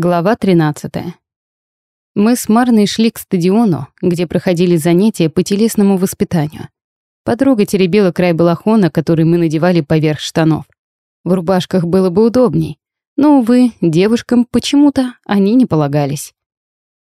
Глава 13. Мы с Марной шли к стадиону, где проходили занятия по телесному воспитанию. Подруга теребила край балахона, который мы надевали поверх штанов. В рубашках было бы удобней, но, увы, девушкам почему-то они не полагались.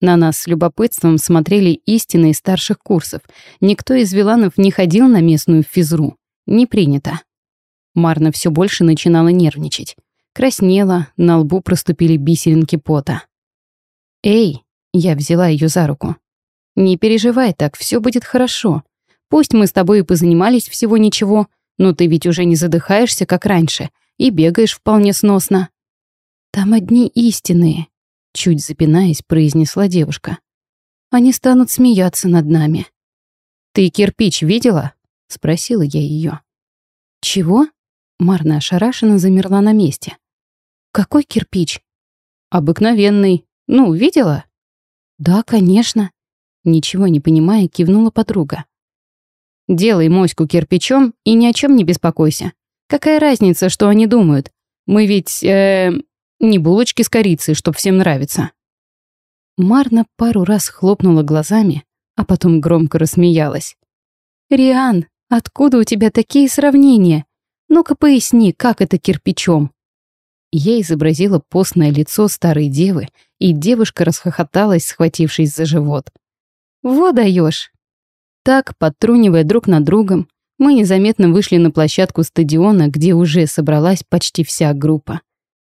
На нас с любопытством смотрели истины из старших курсов. Никто из виланов не ходил на местную физру. Не принято. Марна все больше начинала нервничать. Краснела, на лбу проступили бисеринки пота. «Эй!» — я взяла ее за руку. «Не переживай так, все будет хорошо. Пусть мы с тобой и позанимались всего ничего, но ты ведь уже не задыхаешься, как раньше, и бегаешь вполне сносно». «Там одни истинные», — чуть запинаясь, произнесла девушка. «Они станут смеяться над нами». «Ты кирпич видела?» — спросила я ее. «Чего?» Марна ошарашенно замерла на месте. «Какой кирпич?» «Обыкновенный. Ну, видела?» «Да, конечно». Ничего не понимая, кивнула подруга. «Делай моську кирпичом и ни о чем не беспокойся. Какая разница, что они думают? Мы ведь, э, не булочки с корицей, чтоб всем нравится». Марна пару раз хлопнула глазами, а потом громко рассмеялась. «Риан, откуда у тебя такие сравнения? Ну-ка поясни, как это кирпичом?» Я изобразила постное лицо старой девы, и девушка расхохоталась, схватившись за живот. «Вот даешь!» Так, подтрунивая друг над другом, мы незаметно вышли на площадку стадиона, где уже собралась почти вся группа.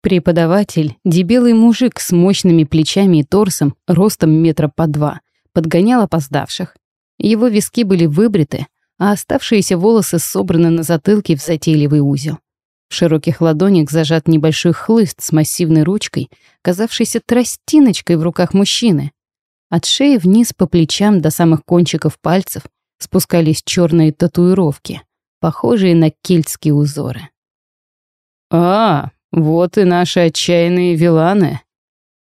Преподаватель, дебелый мужик с мощными плечами и торсом, ростом метра по два, подгонял опоздавших. Его виски были выбриты, а оставшиеся волосы собраны на затылке в затейливый узел. В широких ладонях зажат небольшой хлыст с массивной ручкой, казавшейся тростиночкой в руках мужчины. От шеи вниз по плечам до самых кончиков пальцев спускались черные татуировки, похожие на кельтские узоры. «А, вот и наши отчаянные виланы!»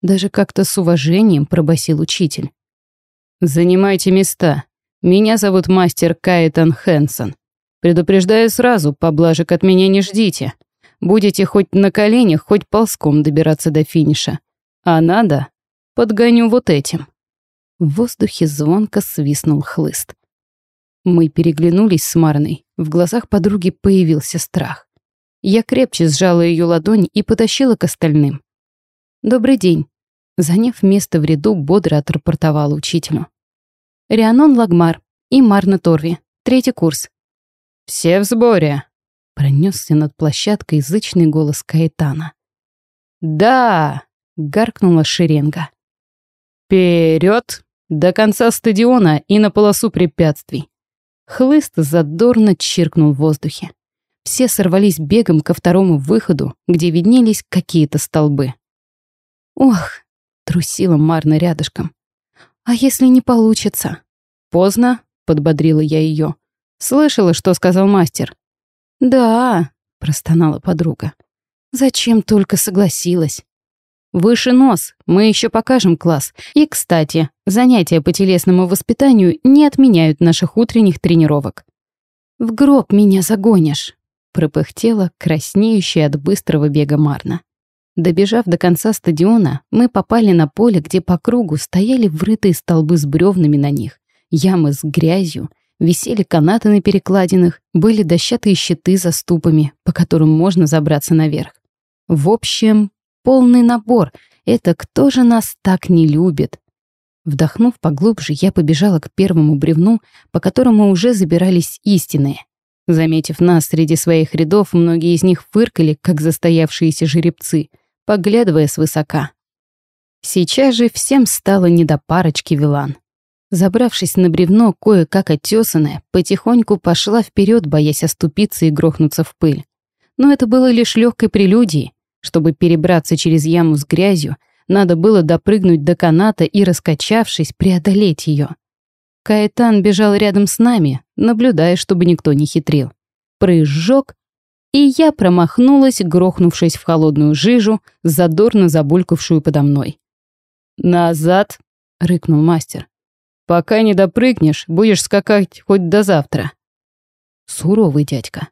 Даже как-то с уважением пробасил учитель. «Занимайте места. Меня зовут мастер Кайтан Хэнсон. Предупреждаю сразу, поблажек от меня не ждите. Будете хоть на коленях, хоть ползком добираться до финиша. А надо, подгоню вот этим». В воздухе звонко свистнул хлыст. Мы переглянулись с Марной. В глазах подруги появился страх. Я крепче сжала ее ладонь и потащила к остальным. «Добрый день», — заняв место в ряду, бодро отрапортовала учителю. «Рианон Лагмар и Марна Торви, третий курс. «Все в сборе!» — пронесся над площадкой язычный голос Каэтана. «Да!» — гаркнула шеренга. «Вперед! До конца стадиона и на полосу препятствий!» Хлыст задорно чиркнул в воздухе. Все сорвались бегом ко второму выходу, где виднелись какие-то столбы. «Ох!» — трусила Марна рядышком. «А если не получится?» «Поздно», — подбодрила я ее. Слышала, что сказал мастер?» «Да», — простонала подруга. «Зачем только согласилась?» «Выше нос, мы еще покажем класс. И, кстати, занятия по телесному воспитанию не отменяют наших утренних тренировок». «В гроб меня загонишь», — пропыхтела, краснеющая от быстрого бега Марна. Добежав до конца стадиона, мы попали на поле, где по кругу стояли врытые столбы с бревнами на них, ямы с грязью Висели канаты на перекладинах, были дощатые щиты за ступами, по которым можно забраться наверх. В общем, полный набор. Это кто же нас так не любит? Вдохнув поглубже, я побежала к первому бревну, по которому уже забирались истинные. Заметив нас среди своих рядов, многие из них фыркали, как застоявшиеся жеребцы, поглядывая свысока. Сейчас же всем стало не до парочки вилан. Забравшись на бревно, кое-как оттесанное, потихоньку пошла вперед, боясь оступиться и грохнуться в пыль. Но это было лишь легкой прелюдией. Чтобы перебраться через яму с грязью, надо было допрыгнуть до каната и, раскачавшись, преодолеть ее. Каэтан бежал рядом с нами, наблюдая, чтобы никто не хитрил. Прыжок, и я промахнулась, грохнувшись в холодную жижу, задорно забулькавшую подо мной. «Назад!» — рыкнул мастер. Пока не допрыгнешь, будешь скакать хоть до завтра. Суровый дядька.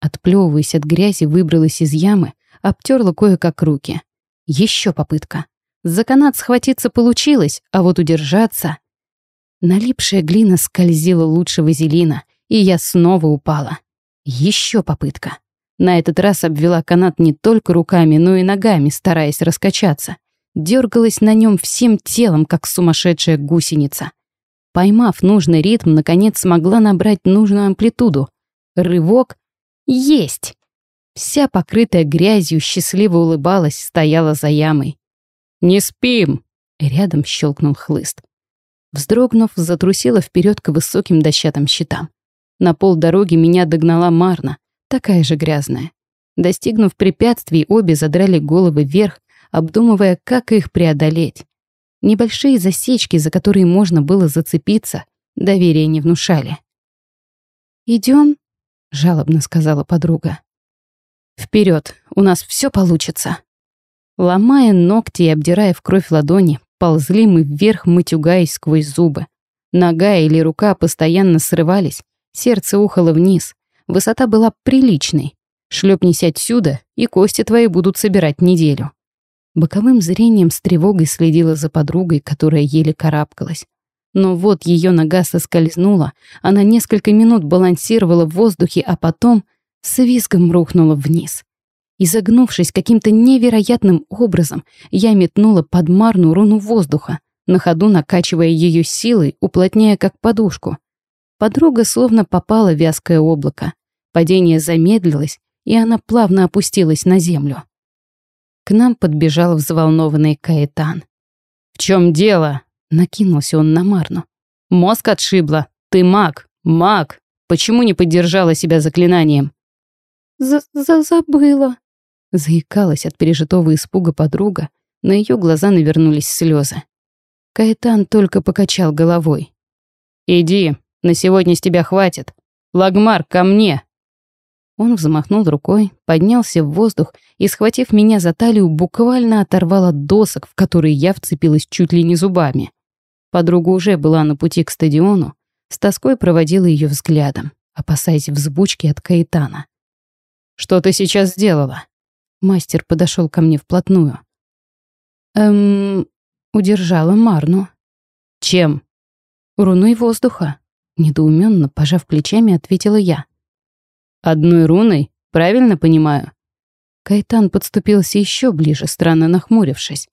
Отплевываясь от грязи, выбралась из ямы, обтерла кое-как руки. Еще попытка. За канат схватиться получилось, а вот удержаться... Налипшая глина скользила лучше вазелина, и я снова упала. Еще попытка. На этот раз обвела канат не только руками, но и ногами, стараясь раскачаться. Дергалась на нем всем телом, как сумасшедшая гусеница. Поймав нужный ритм, наконец смогла набрать нужную амплитуду. Рывок. Есть! Вся покрытая грязью, счастливо улыбалась, стояла за ямой. «Не спим!» — рядом щелкнул хлыст. Вздрогнув, затрусила вперед к высоким дощатым щитам. На полдороги меня догнала Марна, такая же грязная. Достигнув препятствий, обе задрали головы вверх, обдумывая, как их преодолеть. Небольшие засечки, за которые можно было зацепиться, доверия не внушали. «Идём?» — жалобно сказала подруга. Вперед, у нас все получится!» Ломая ногти и обдирая в кровь ладони, ползли мы вверх, матюгаясь сквозь зубы. Нога или рука постоянно срывались, сердце ухало вниз. Высота была приличной. Шлепнись отсюда, и кости твои будут собирать неделю. Боковым зрением с тревогой следила за подругой, которая еле карабкалась. Но вот ее нога соскользнула, она несколько минут балансировала в воздухе, а потом с визгом рухнула вниз. Изогнувшись каким-то невероятным образом, я метнула под Марну руну воздуха, на ходу накачивая ее силой, уплотняя как подушку. Подруга словно попала в вязкое облако. Падение замедлилось, и она плавно опустилась на землю. К нам подбежал взволнованный Каэтан. «В чем дело?» — накинулся он на Марну. «Мозг отшибло. Ты маг, маг. Почему не поддержала себя заклинанием?» За -за «Забыла», — заикалась от пережитого испуга подруга, на ее глаза навернулись слезы. Каэтан только покачал головой. «Иди, на сегодня с тебя хватит. Лагмар, ко мне!» Он взмахнул рукой, поднялся в воздух и, схватив меня за талию, буквально оторвал от досок, в которые я вцепилась чуть ли не зубами. Подруга уже была на пути к стадиону, с тоской проводила ее взглядом, опасаясь взбучки от Каэтана. «Что ты сейчас сделала?» Мастер подошел ко мне вплотную. «Эм...» Удержала Марну. «Чем?» «Руной воздуха», — недоуменно, пожав плечами, ответила я. Одной руной, правильно понимаю? Кайтан подступился еще ближе, странно нахмурившись.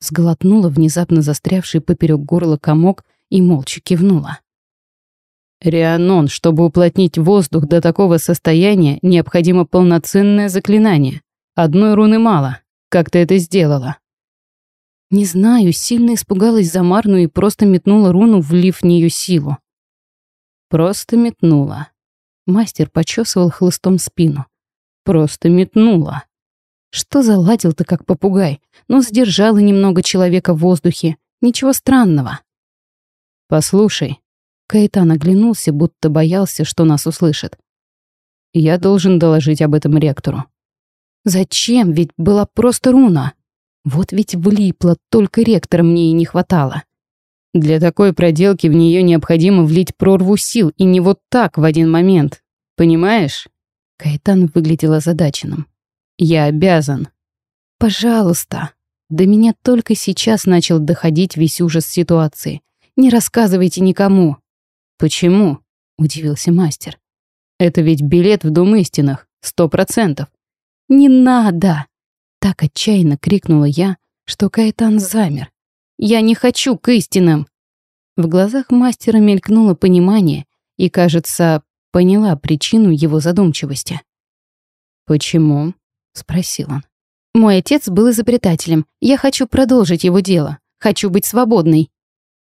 Сглотнула внезапно застрявший поперек горла комок и молча кивнула. Рианон, чтобы уплотнить воздух до такого состояния, необходимо полноценное заклинание. Одной руны мало. Как ты это сделала? Не знаю, сильно испугалась за Марну и просто метнула руну, влив в нее силу. Просто метнула. Мастер почесывал хлыстом спину. Просто метнула. Что заладил-то как попугай? Ну, сдержала немного человека в воздухе. Ничего странного. Послушай. Каэтан оглянулся, будто боялся, что нас услышат. Я должен доложить об этом ректору. Зачем? Ведь была просто руна. Вот ведь влипла, только ректора мне и не хватало. Для такой проделки в нее необходимо влить прорву сил, и не вот так в один момент. Понимаешь? Кайтан выглядел озадаченным. Я обязан. Пожалуйста. До меня только сейчас начал доходить весь ужас ситуации. Не рассказывайте никому. Почему? Удивился мастер. Это ведь билет в Дом истинных. Сто процентов. Не надо! Так отчаянно крикнула я, что Кайтан замер. Я не хочу к истинам!» В глазах мастера мелькнуло понимание, и, кажется, поняла причину его задумчивости. «Почему?» — спросил он. «Мой отец был изобретателем. Я хочу продолжить его дело. Хочу быть свободной».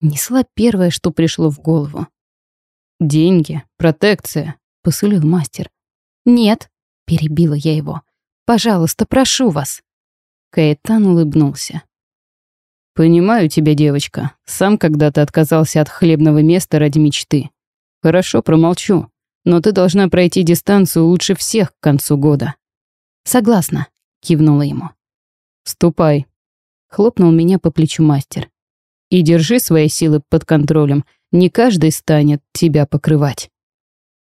Несла первое, что пришло в голову. «Деньги, протекция», — посулил мастер. «Нет», — перебила я его. «Пожалуйста, прошу вас». Каэтан улыбнулся. «Понимаю тебя, девочка. Сам когда-то отказался от хлебного места ради мечты. Хорошо, промолчу. Но ты должна пройти дистанцию лучше всех к концу года». «Согласна», — кивнула ему. «Ступай», — хлопнул меня по плечу мастер. «И держи свои силы под контролем. Не каждый станет тебя покрывать».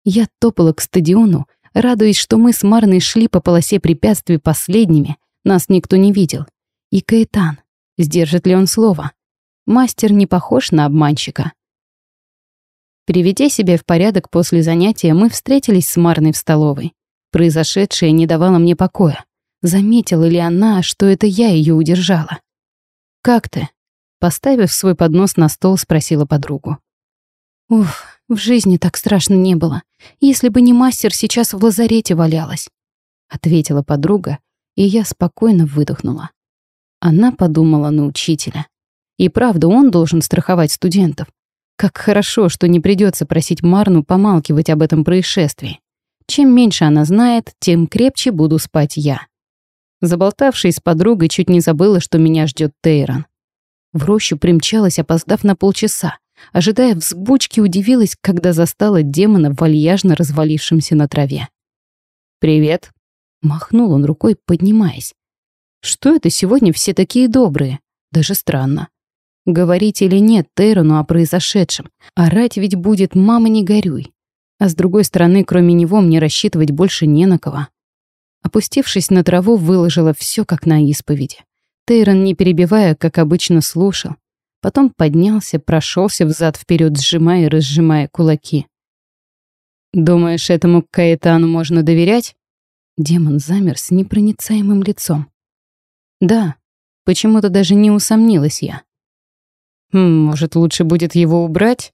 Я топала к стадиону, радуясь, что мы с Марной шли по полосе препятствий последними, нас никто не видел. И Каэтан, Сдержит ли он слово? Мастер не похож на обманщика. Приведя себя в порядок после занятия, мы встретились с Марной в столовой. Произошедшее не давало мне покоя. Заметила ли она, что это я ее удержала? «Как ты?» Поставив свой поднос на стол, спросила подругу. «Уф, в жизни так страшно не было. Если бы не мастер, сейчас в лазарете валялась», — ответила подруга, и я спокойно выдохнула. Она подумала на учителя. И правда, он должен страховать студентов. Как хорошо, что не придется просить Марну помалкивать об этом происшествии. Чем меньше она знает, тем крепче буду спать я. Заболтавшись с подругой, чуть не забыла, что меня ждет Тейрон. В рощу примчалась, опоздав на полчаса. Ожидая взбучки, удивилась, когда застала демона вальяжно развалившимся на траве. «Привет», — махнул он рукой, поднимаясь. «Что это сегодня все такие добрые? Даже странно. Говорить или нет Тейрону о произошедшем. Орать ведь будет «мама, не горюй». А с другой стороны, кроме него, мне рассчитывать больше не на кого. Опустившись на траву, выложила все как на исповеди. Тейрон, не перебивая, как обычно, слушал. Потом поднялся, прошелся взад вперед, сжимая и разжимая кулаки. «Думаешь, этому Каэтану можно доверять?» Демон замер с непроницаемым лицом. «Да, почему-то даже не усомнилась я. Хм, может, лучше будет его убрать?»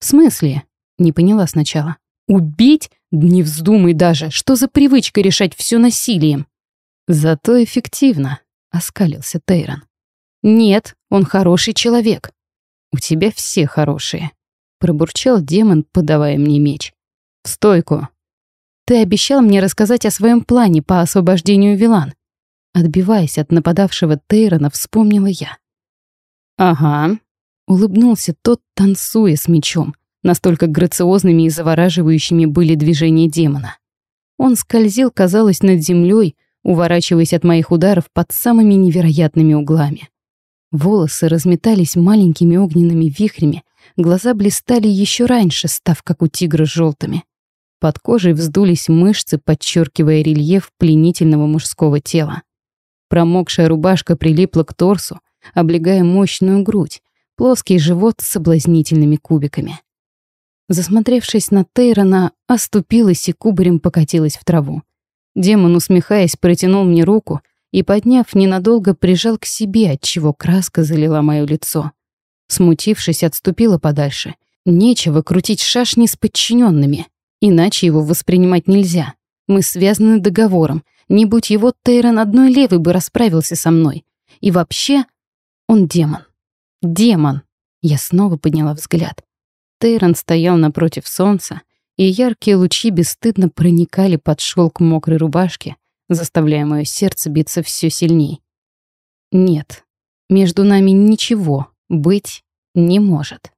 «В смысле?» Не поняла сначала. «Убить? Не вздумай даже. Что за привычка решать все насилием?» «Зато эффективно», — оскалился Тейрон. «Нет, он хороший человек». «У тебя все хорошие», — пробурчал демон, подавая мне меч. «В стойку». «Ты обещал мне рассказать о своем плане по освобождению Вилан». Отбиваясь от нападавшего Тейрона, вспомнила я. «Ага», — улыбнулся тот, танцуя с мечом. Настолько грациозными и завораживающими были движения демона. Он скользил, казалось, над землей, уворачиваясь от моих ударов под самыми невероятными углами. Волосы разметались маленькими огненными вихрями, глаза блистали еще раньше, став как у тигра желтыми. Под кожей вздулись мышцы, подчеркивая рельеф пленительного мужского тела. Промокшая рубашка прилипла к торсу, облегая мощную грудь, плоский живот с соблазнительными кубиками. Засмотревшись на Тейрона, оступилась и кубарем покатилась в траву. Демон, усмехаясь, протянул мне руку и, подняв, ненадолго прижал к себе, отчего краска залила мое лицо. Смутившись, отступила подальше. Нечего крутить шашни с подчиненными, иначе его воспринимать нельзя. Мы связаны договором. Не будь его, Тейрон одной левой бы расправился со мной. И вообще, он демон. Демон. Я снова подняла взгляд. Тейрон стоял напротив солнца, и яркие лучи бесстыдно проникали под шелк мокрой рубашки, заставляя мое сердце биться все сильней. Нет, между нами ничего быть не может.